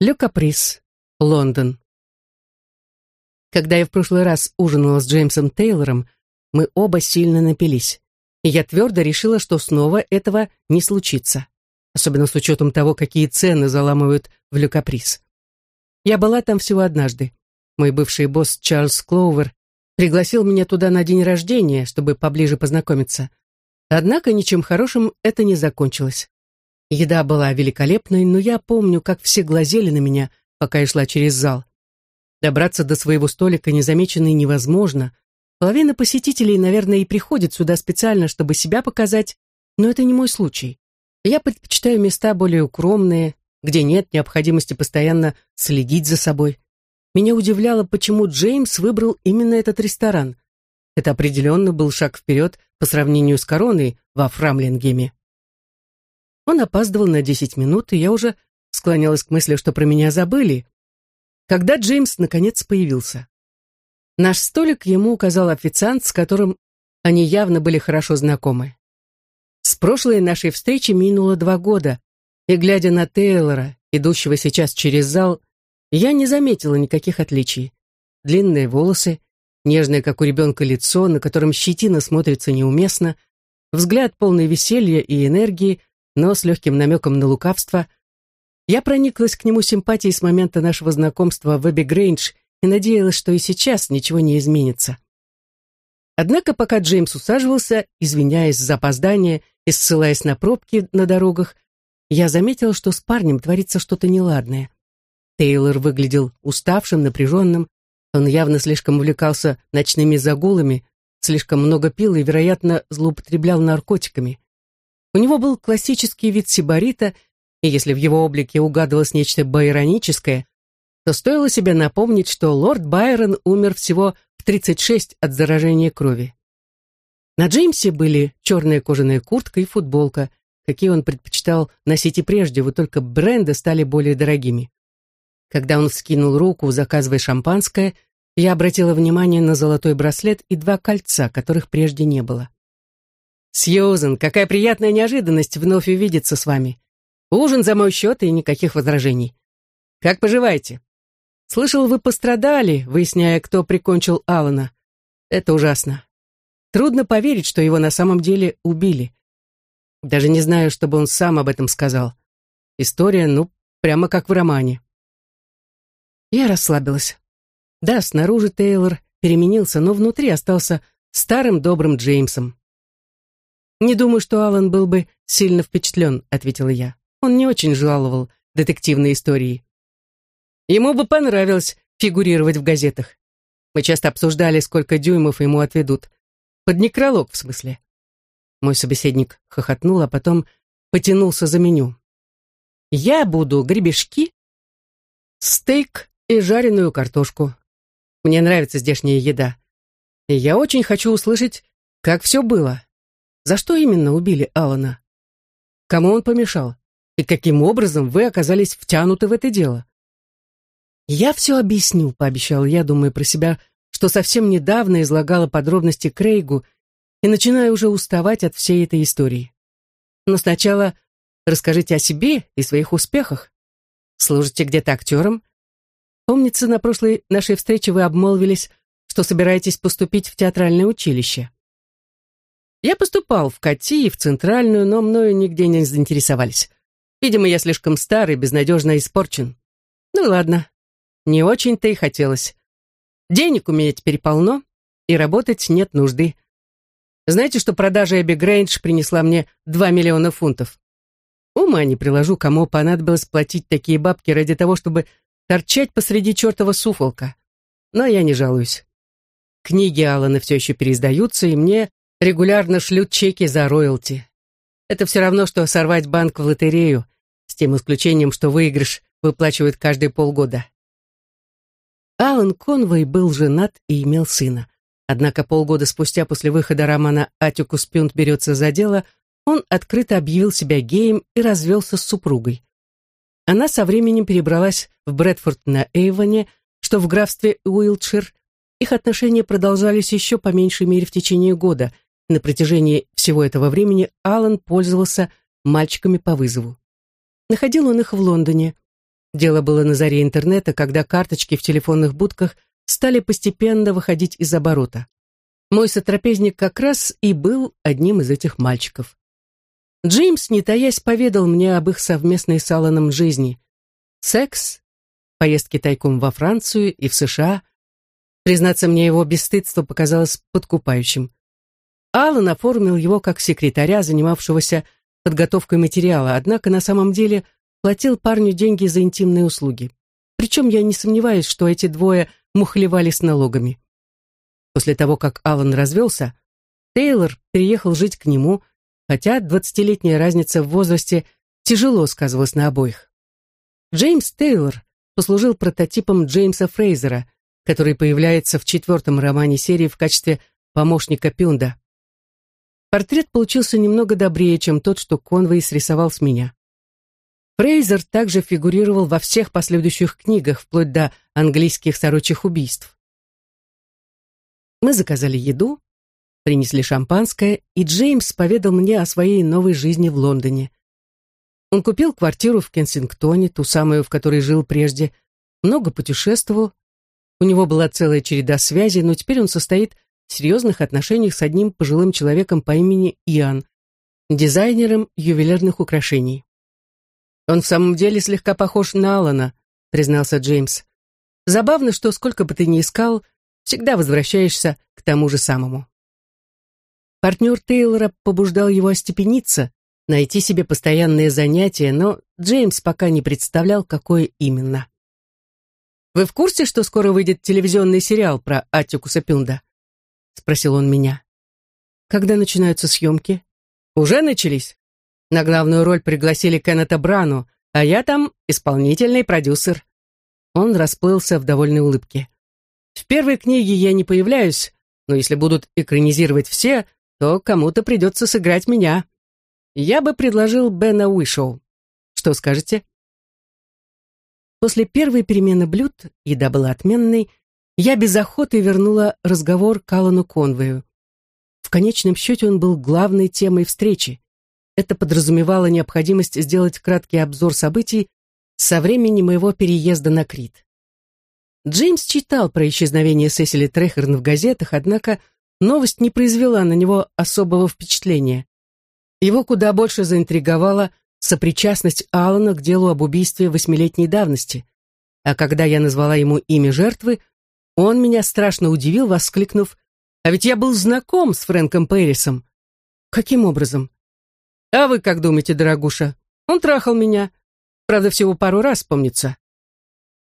Ле Каприс, Лондон. Когда я в прошлый раз ужинала с Джеймсом Тейлором, мы оба сильно напились. И я твердо решила, что снова этого не случится. Особенно с учетом того, какие цены заламывают в Ле Каприс. Я была там всего однажды. Мой бывший босс Чарльз Клоувер пригласил меня туда на день рождения, чтобы поближе познакомиться. Однако ничем хорошим это не закончилось. Еда была великолепной, но я помню, как все глазели на меня, пока я шла через зал. Добраться до своего столика незамеченной невозможно. Половина посетителей, наверное, и приходит сюда специально, чтобы себя показать, но это не мой случай. Я предпочитаю места более укромные, где нет необходимости постоянно следить за собой. Меня удивляло, почему Джеймс выбрал именно этот ресторан. Это определенно был шаг вперед по сравнению с короной во Фрамлингеме. Он опаздывал на десять минут, и я уже склонялась к мысли, что про меня забыли, когда Джеймс наконец появился. Наш столик ему указал официант, с которым они явно были хорошо знакомы. С прошлой нашей встречи минуло два года, и, глядя на Тейлора, идущего сейчас через зал, я не заметила никаких отличий. Длинные волосы, нежное, как у ребенка, лицо, на котором щетина смотрится неуместно, взгляд полный веселья и энергии, но с легким намеком на лукавство. Я прониклась к нему симпатией с момента нашего знакомства в Эбби Грейндж и надеялась, что и сейчас ничего не изменится. Однако, пока Джеймс усаживался, извиняясь за опоздание и ссылаясь на пробки на дорогах, я заметила, что с парнем творится что-то неладное. Тейлор выглядел уставшим, напряженным, он явно слишком увлекался ночными загулами, слишком много пил и, вероятно, злоупотреблял наркотиками. У него был классический вид сибарита, и если в его облике угадывалось нечто байроническое, то стоило себе напомнить, что лорд Байрон умер всего в 36 от заражения крови. На Джеймсе были черная кожаная куртка и футболка, какие он предпочитал носить и прежде, вот только бренды стали более дорогими. Когда он вскинул руку, заказывая шампанское, я обратила внимание на золотой браслет и два кольца, которых прежде не было. «Сьюзен, какая приятная неожиданность вновь увидеться с вами. Ужин за мой счет и никаких возражений. Как поживаете? Слышал, вы пострадали, выясняя, кто прикончил Алана. Это ужасно. Трудно поверить, что его на самом деле убили. Даже не знаю, чтобы он сам об этом сказал. История, ну, прямо как в романе». Я расслабилась. Да, снаружи Тейлор переменился, но внутри остался старым добрым Джеймсом. «Не думаю, что Алан был бы сильно впечатлен», — ответила я. Он не очень жаловал детективные истории. Ему бы понравилось фигурировать в газетах. Мы часто обсуждали, сколько дюймов ему отведут. Под некролог, в смысле. Мой собеседник хохотнул, а потом потянулся за меню. «Я буду гребешки, стейк и жареную картошку. Мне нравится здешняя еда. И я очень хочу услышать, как все было. За что именно убили Алана? Кому он помешал? И каким образом вы оказались втянуты в это дело? Я все объясню, пообещал я, думая про себя, что совсем недавно излагала подробности Крейгу и начинаю уже уставать от всей этой истории. Но сначала расскажите о себе и своих успехах. Служите где-то актером? Помнится, на прошлой нашей встрече вы обмолвились, что собираетесь поступить в театральное училище. Я поступал в КАТИ и в Центральную, но мною нигде не заинтересовались. Видимо, я слишком старый, безнадежно испорчен. Ну ладно, не очень-то и хотелось. Денег у меня теперь полно, и работать нет нужды. Знаете, что продажа Эбби Грейндж принесла мне 2 миллиона фунтов? Ума не приложу, кому понадобилось платить такие бабки ради того, чтобы торчать посреди чертова суфолка. Но я не жалуюсь. Книги Алана все еще переиздаются, и мне регулярно шлют чеки за роялти. Это все равно, что сорвать банк в лотерею, с тем исключением, что выигрыш выплачивают каждые полгода. Алан Конвей был женат и имел сына. Однако полгода спустя после выхода романа «Атикус Пюнт берется за дело» он открыто объявил себя геем и развелся с супругой. Она со временем перебралась в Брэдфорд на Эйвоне, что в графстве Уилтшир. Их отношения продолжались еще по меньшей мере в течение года – на протяжении всего этого времени Алан пользовался мальчиками по вызову. Находил он их в Лондоне. Дело было на заре интернета, когда карточки в телефонных будках стали постепенно выходить из оборота. Мой сотрапезник как раз и был одним из этих мальчиков. Джеймс, не таясь, поведал мне об их совместной с Алланом жизни. Секс, поездки тайком во Францию и в США. Признаться мне, его бесстыдство показалось подкупающим. Аллан оформил его как секретаря, занимавшегося подготовкой материала, однако на самом деле платил парню деньги за интимные услуги. Причем я не сомневаюсь, что эти двое мухлевали с налогами. После того, как Аллан развелся, Тейлор переехал жить к нему, хотя двадцатилетняя разница в возрасте тяжело сказывалась на обоих. Джеймс Тейлор послужил прототипом Джеймса Фрейзера, который появляется в четвертом романе серии в качестве помощника Пюнда. Портрет получился немного добрее, чем тот, что Конвей срисовал с меня. Фрейзер также фигурировал во всех последующих книгах, вплоть до английских сорочих убийств. Мы заказали еду, принесли шампанское, и Джеймс поведал мне о своей новой жизни в Лондоне. Он купил квартиру в Кенсингтоне, ту самую, в которой жил прежде, много путешествовал. У него была целая череда связей, но теперь он состоит серьезных отношениях с одним пожилым человеком по имени Иоанн, дизайнером ювелирных украшений. «Он в самом деле слегка похож на Алана», — признался Джеймс. «Забавно, что сколько бы ты ни искал, всегда возвращаешься к тому же самому». Партнер Тейлора побуждал его остепениться, найти себе постоянные занятия, но Джеймс пока не представлял, какое именно. «Вы в курсе, что скоро выйдет телевизионный сериал про Аттикуса Пюнда?» — спросил он меня. «Когда начинаются съемки?» «Уже начались?» На главную роль пригласили Кеннета Брану, а я там исполнительный продюсер. Он расплылся в довольной улыбке. В первой книге я не появляюсь, но если будут экранизировать все, то кому-то придется сыграть меня. Я бы предложил Бена Уишоу. Что скажете? После первой перемены блюд, еда была отменной, я без охоты вернула разговор к Аллану Конвею. В конечном счете он был главной темой встречи. Это подразумевало необходимость сделать краткий обзор событий со времени моего переезда на Крит. Джеймс читал про исчезновение Сесили Трехерн в газетах, однако новость не произвела на него особого впечатления. Его куда больше заинтриговала сопричастность Алана к делу об убийстве восьмилетней давности. А когда я назвала ему имя жертвы, он меня страшно удивил, воскликнув, «А ведь я был знаком с Фрэнком Пэрисом». «Каким образом?» А вы как думаете, дорогуша? Он трахал меня. Правда, всего пару раз, помнится.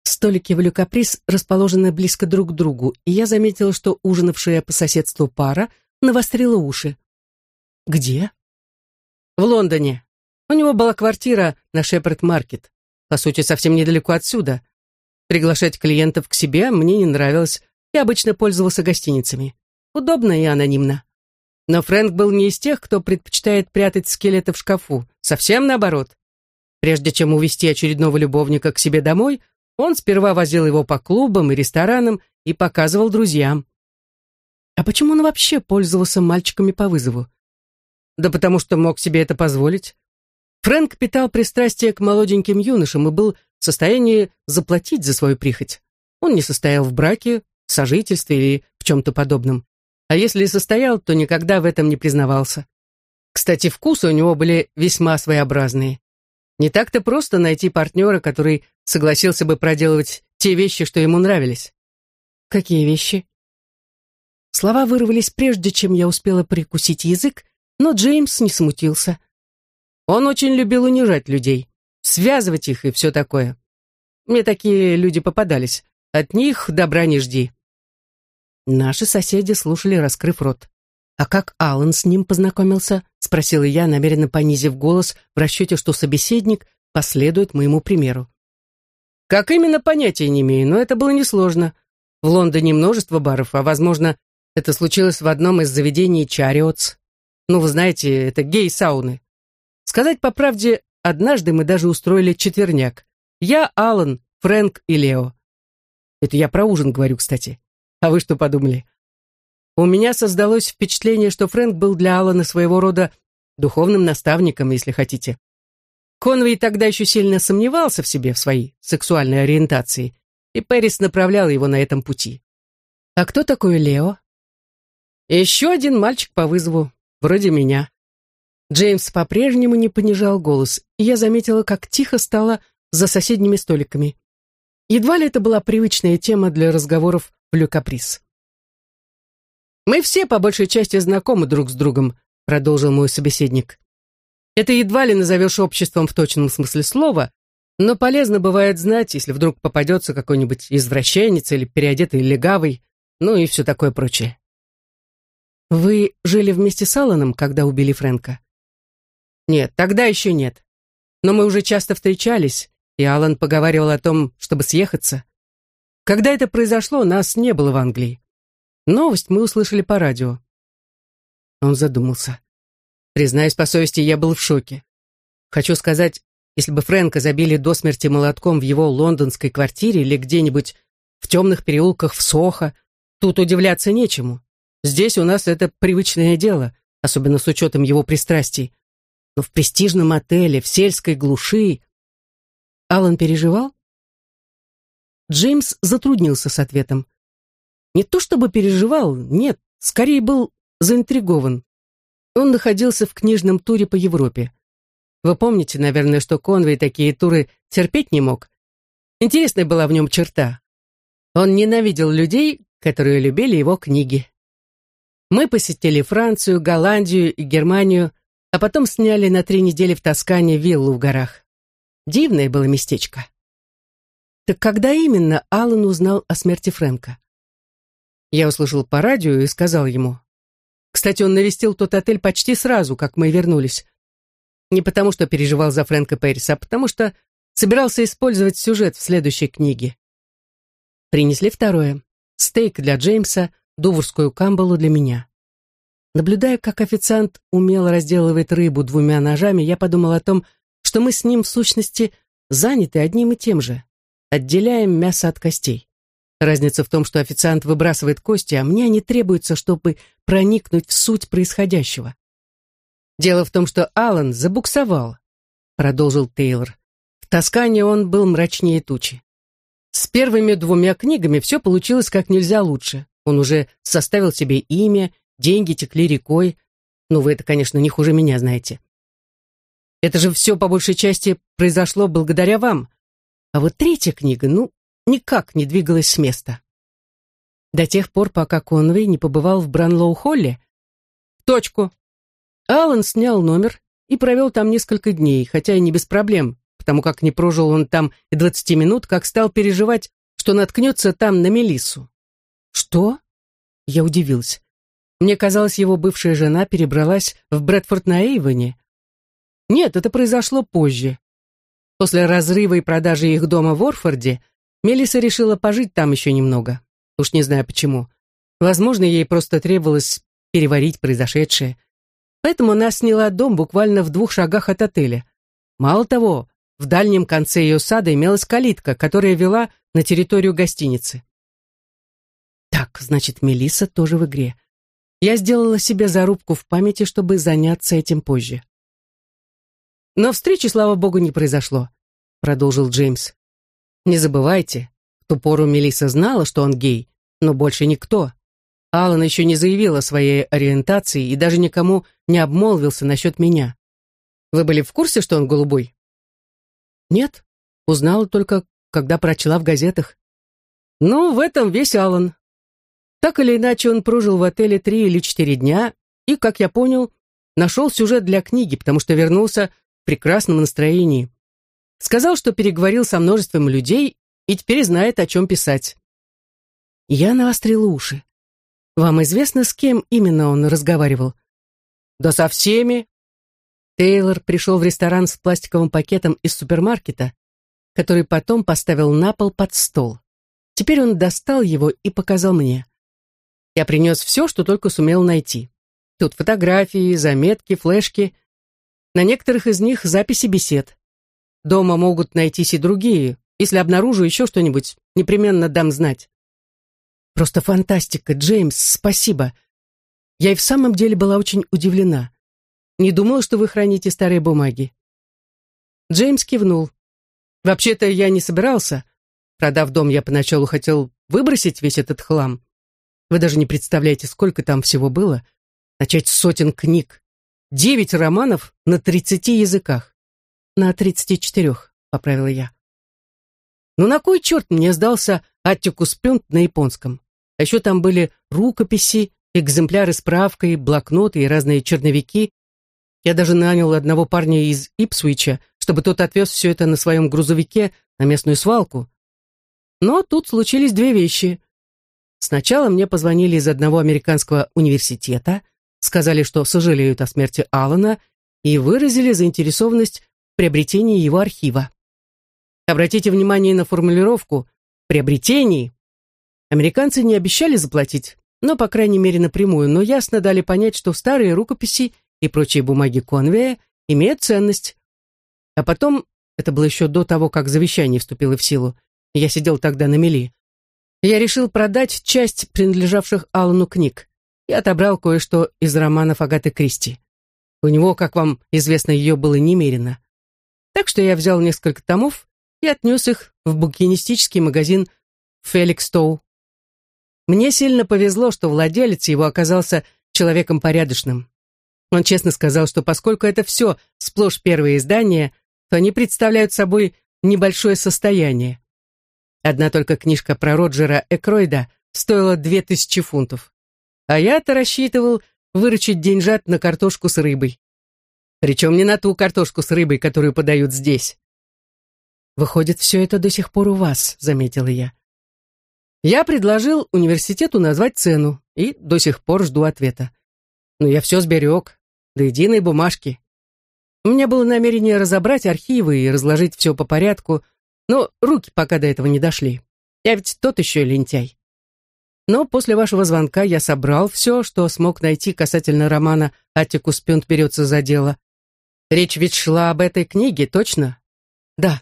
Столики в Люкаприз расположены близко друг к другу, и я заметила, что ужинавшая по соседству пара навострила уши. «Где?» «В Лондоне. У него была квартира на Шепард-маркет. По сути, совсем недалеко отсюда. Приглашать клиентов к себе мне не нравилось. Я обычно пользовался гостиницами. Удобно и анонимно. Но Фрэнк был не из тех, кто предпочитает прятать скелеты в шкафу. Совсем наоборот. Прежде чем увести очередного любовника к себе домой, он сперва возил его по клубам и ресторанам и показывал друзьям. А почему он вообще пользовался мальчиками по вызову? Да потому что мог себе это позволить. Фрэнк питал пристрастие к молоденьким юношам и был в состоянии заплатить за свою прихоть. Он не состоял в браке, сожительстве или в чем-то подобном а если и состоял, то никогда в этом не признавался. Кстати, вкусы у него были весьма своеобразные. Не так-то просто найти партнера, который согласился бы проделывать те вещи, что ему нравились. Какие вещи? Слова вырвались прежде, чем я успела прикусить язык, но Джеймс не смутился. Он очень любил унижать людей, связывать их и все такое. Мне такие люди попадались. От них добра не жди. Наши соседи слушали, раскрыв рот. «А как Аллан с ним познакомился?» — спросила я, намеренно понизив голос в расчете, что собеседник последует моему примеру. «Как именно, понятия не имею, но это было несложно. В Лондоне множество баров, а, возможно, это случилось в одном из заведений Чариотс. Ну, вы знаете, это гей-сауны. Сказать по правде, однажды мы даже устроили четверняк. Я, Аллан, Фрэнк и Лео. Это я про ужин говорю, кстати. А вы что подумали? У меня создалось впечатление, что Фрэнк был для Алана своего рода духовным наставником, если хотите. Конвей тогда еще сильно сомневался в себе, в своей сексуальной ориентации, и Пэрис направлял его на этом пути. А кто такой Лео? Еще один мальчик по вызову, вроде меня. Джеймс по-прежнему не понижал голос, и я заметила, как тихо стало за соседними столиками. Едва ли это была привычная тема для разговоров в Люкаприз. «Мы все по большей части знакомы друг с другом», — продолжил мой собеседник. «Это едва ли назовешь обществом в точном смысле слова, но полезно бывает знать, если вдруг попадется какой-нибудь извращенец или переодетый легавый, ну и все такое прочее». «Вы жили вместе с Алланом, когда убили Фрэнка?» «Нет, тогда еще нет. Но мы уже часто встречались, и Алан поговаривал о том, чтобы съехаться. Когда это произошло, нас не было в Англии. Новость мы услышали по радио. Он задумался. Признаюсь по совести, я был в шоке. Хочу сказать, если бы Фрэнка забили до смерти молотком в его лондонской квартире или где-нибудь в темных переулках в Сохо, тут удивляться нечему. Здесь у нас это привычное дело, особенно с учетом его пристрастий. Но в престижном отеле, в сельской глуши Алан переживал? Джеймс затруднился с ответом. Не то чтобы переживал, нет, скорее был заинтригован. Он находился в книжном туре по Европе. Вы помните, наверное, что Конвей такие туры терпеть не мог. Интересная была в нем черта. Он ненавидел людей, которые любили его книги. Мы посетили Францию, Голландию и Германию, а потом сняли на три недели в Тоскане виллу в горах. Дивное было местечко. Так когда именно Аллан узнал о смерти Фрэнка? Я услышал по радио и сказал ему. Кстати, он навестил тот отель почти сразу, как мы вернулись. Не потому, что переживал за Фрэнка Пэрриса, а потому что собирался использовать сюжет в следующей книге. Принесли второе. Стейк для Джеймса, дувурскую камбалу для меня. Наблюдая, как официант умело разделывает рыбу двумя ножами, я подумал о том, что мы с ним, в сущности, заняты одним и тем же. Отделяем мясо от костей. Разница в том, что официант выбрасывает кости, а мне они требуются, чтобы проникнуть в суть происходящего. Дело в том, что Алан забуксовал, продолжил Тейлор. В Тоскане он был мрачнее тучи. С первыми двумя книгами все получилось как нельзя лучше. Он уже составил себе имя, деньги текли рекой. Ну, вы это, конечно, не хуже меня знаете. Это же все по большей части произошло благодаря вам. А вот третья книга, ну, никак не двигалась с места. До тех пор, пока Конвей не побывал в Бранлоу-холле. Точку. Алан снял номер и провел там несколько дней, хотя и не без проблем, потому как не прожил он там и двадцати минут, как стал переживать, что наткнется там на Мелиссу. Что? Я удивился. Мне казалось, его бывшая жена перебралась в Брэдфорд на Эйвоне, нет, это произошло позже. После разрыва и продажи их дома в Орфорде Мелиса решила пожить там еще немного. Уж не знаю почему. Возможно, ей просто требовалось переварить произошедшее. Поэтому она сняла дом буквально в двух шагах от отеля. Мало того, в дальнем конце ее сада имелась калитка, которая вела на территорию гостиницы. Так, значит, Мелиса тоже в игре. Я сделала себе зарубку в памяти, чтобы заняться этим позже. Но встречи, слава богу, не произошло, продолжил Джеймс. Не забывайте, в ту пору Мелисса знала, что он гей, но больше никто. Алан еще не заявил о своей ориентации и даже никому не обмолвился насчет меня. Вы были в курсе, что он голубой? Нет, узнала только, когда прочла в газетах. Ну, в этом весь Алан. Так или иначе, он прожил в отеле три или четыре дня и, как я понял, нашел сюжет для книги, потому что вернулся прекрасном настроении. Сказал, что переговорил со множеством людей и теперь знает, о чем писать. Я навострила уши. Вам известно, с кем именно он разговаривал? Да со всеми. Тейлор пришел в ресторан с пластиковым пакетом из супермаркета, который потом поставил на пол под стол. Теперь он достал его и показал мне. Я принес все, что только сумел найти. Тут фотографии, заметки, флешки — на некоторых из них записи бесед. Дома могут найтись и другие. Если обнаружу еще что-нибудь, непременно дам знать. Просто фантастика, Джеймс, спасибо. Я и в самом деле была очень удивлена. Не думала, что вы храните старые бумаги. Джеймс кивнул. «Вообще-то я не собирался. Продав дом, я поначалу хотел выбросить весь этот хлам. Вы даже не представляете, сколько там всего было. Начать с сотен книг. Девять романов на тридцати языках. На тридцати четырех, поправила я. Ну на кой черт мне сдался Аттикус Пюнт на японском? А еще там были рукописи, экземпляры с правкой, блокноты и разные черновики. Я даже нанял одного парня из Ипсвича, чтобы тот отвез все это на своем грузовике на местную свалку. Но тут случились две вещи. Сначала мне позвонили из одного американского университета, сказали, что сожалеют о смерти Алана и выразили заинтересованность в приобретении его архива. Обратите внимание на формулировку «приобретений». Американцы не обещали заплатить, но, по крайней мере, напрямую, но ясно дали понять, что старые рукописи и прочие бумаги Конвея имеют ценность. А потом, это было еще до того, как завещание вступило в силу, я сидел тогда на мели, я решил продать часть принадлежавших Аллану книг и отобрал кое-что из романов Агаты Кристи. У него, как вам известно, ее было немерено. Так что я взял несколько томов и отнес их в букинистический магазин Феликс Тоу. Мне сильно повезло, что владелец его оказался человеком порядочным. Он честно сказал, что поскольку это все сплошь первые издания, то они представляют собой небольшое состояние. Одна только книжка про Роджера Экройда стоила две тысячи фунтов. А я-то рассчитывал выручить деньжат на картошку с рыбой. Причем не на ту картошку с рыбой, которую подают здесь. «Выходит, все это до сих пор у вас», — заметила я. Я предложил университету назвать цену и до сих пор жду ответа. Но я все сберег, до единой бумажки. У меня было намерение разобрать архивы и разложить все по порядку, но руки пока до этого не дошли. Я ведь тот еще лентяй. Но после вашего звонка я собрал все, что смог найти касательно романа «Атикус Пюнт берется за дело». Речь ведь шла об этой книге, точно? Да.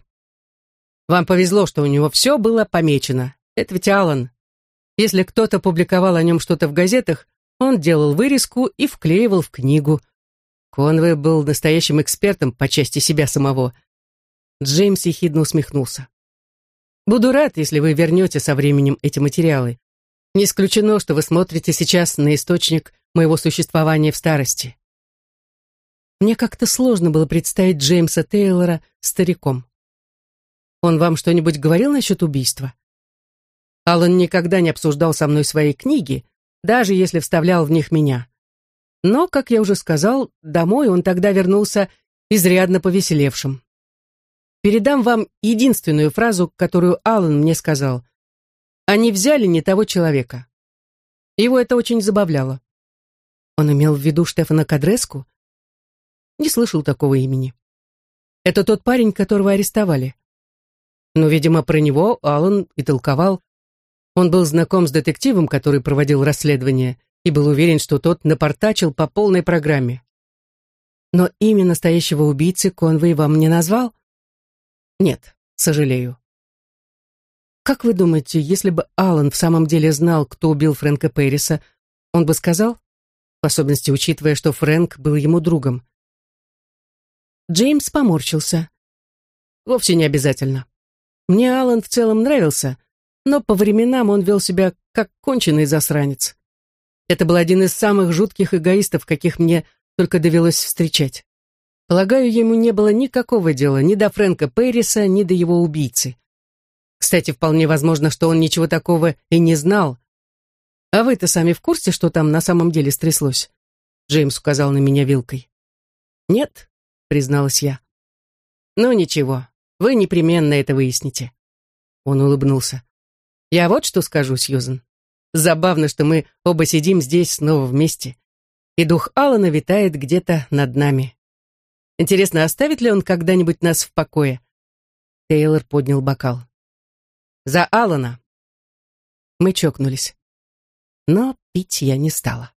Вам повезло, что у него все было помечено. Это ведь Алан. Если кто-то публиковал о нем что-то в газетах, он делал вырезку и вклеивал в книгу. Конвей был настоящим экспертом по части себя самого. Джеймс ехидно усмехнулся. «Буду рад, если вы вернете со временем эти материалы. Не исключено, что вы смотрите сейчас на источник моего существования в старости. Мне как-то сложно было представить Джеймса Тейлора стариком. Он вам что-нибудь говорил насчет убийства? Аллан никогда не обсуждал со мной свои книги, даже если вставлял в них меня. Но, как я уже сказал, домой он тогда вернулся изрядно повеселевшим. Передам вам единственную фразу, которую Аллан мне сказал. Они взяли не того человека. Его это очень забавляло. Он имел в виду Штефана Кадреску? Не слышал такого имени. Это тот парень, которого арестовали. Но, видимо, про него Аллан и толковал. Он был знаком с детективом, который проводил расследование, и был уверен, что тот напортачил по полной программе. Но имя настоящего убийцы Конвей вам не назвал? Нет, сожалею. Как вы думаете, если бы Алан в самом деле знал, кто убил Фрэнка Пэриса, он бы сказал? В особенности учитывая, что Фрэнк был ему другом. Джеймс поморщился. Вовсе не обязательно. Мне Алан в целом нравился, но по временам он вел себя как конченый засранец. Это был один из самых жутких эгоистов, каких мне только довелось встречать. Полагаю, ему не было никакого дела ни до Фрэнка Пэриса, ни до его убийцы. Кстати, вполне возможно, что он ничего такого и не знал. А вы-то сами в курсе, что там на самом деле стряслось? Джеймс указал на меня вилкой. Нет, призналась я. Ну ничего, вы непременно это выясните. Он улыбнулся. Я вот что скажу, Сьюзен. Забавно, что мы оба сидим здесь снова вместе, и дух Алана витает где-то над нами. Интересно, оставит ли он когда-нибудь нас в покое? Тейлор поднял бокал. За Алана. Мы чокнулись. Но пить я не стала.